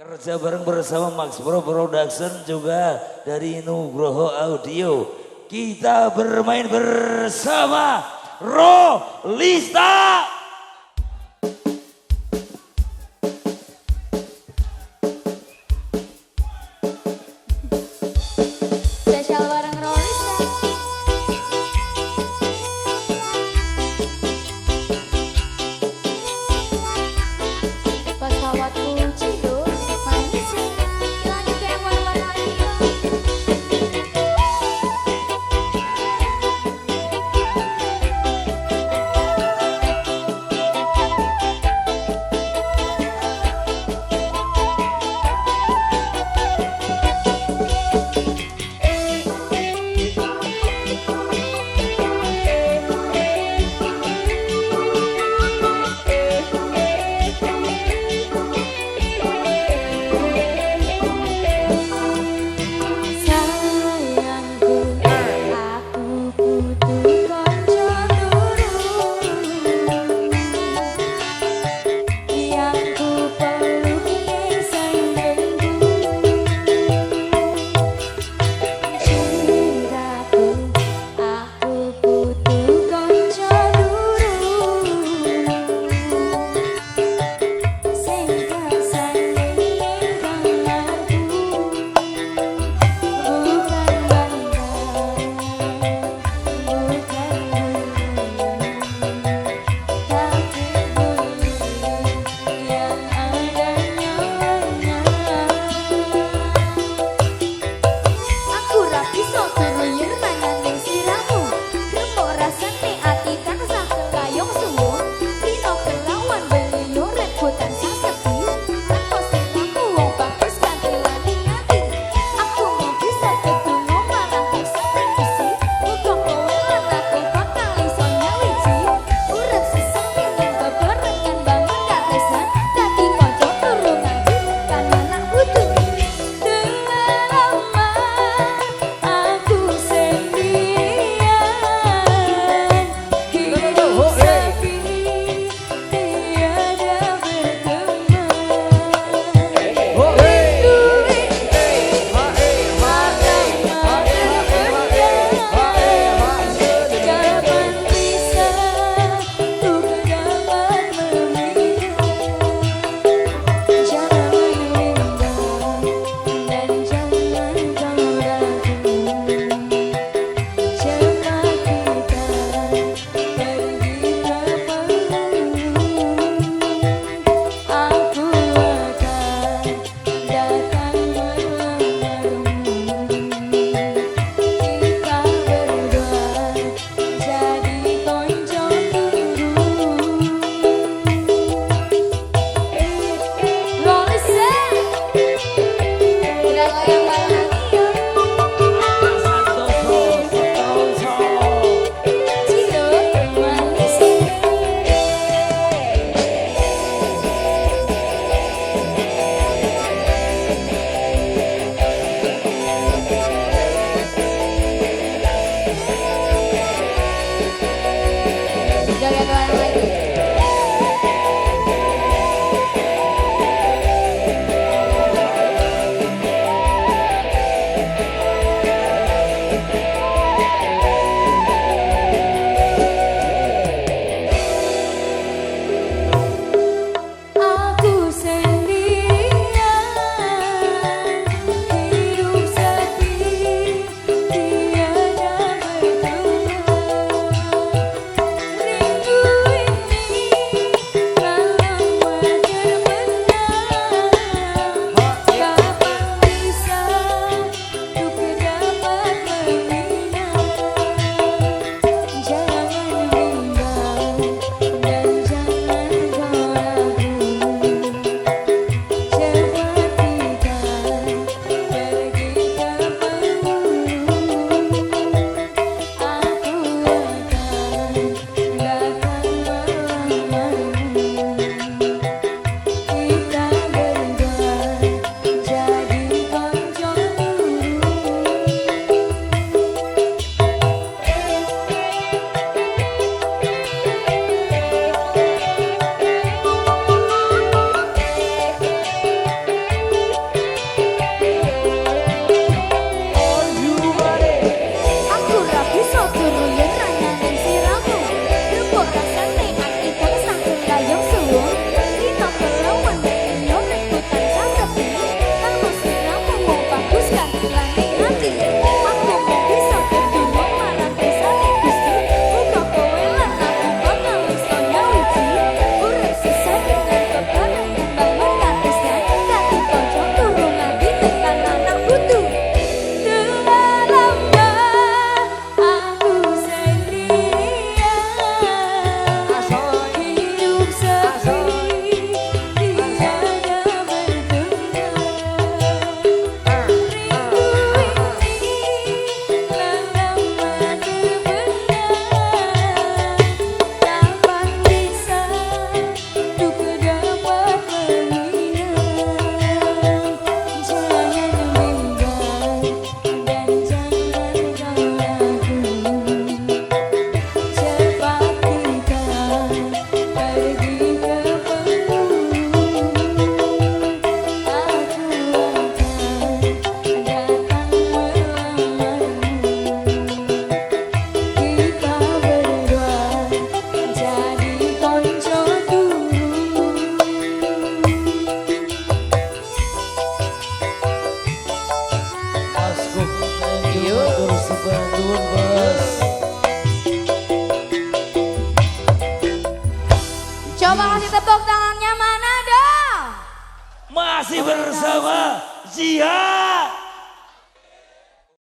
Kerja bareng bersama Max Pro Production juga dari Nugroho Audio. Kita bermain bersama Rolista. Lista. Coba kasih tepuk tangannya mana dong? Masih bersama Jihad.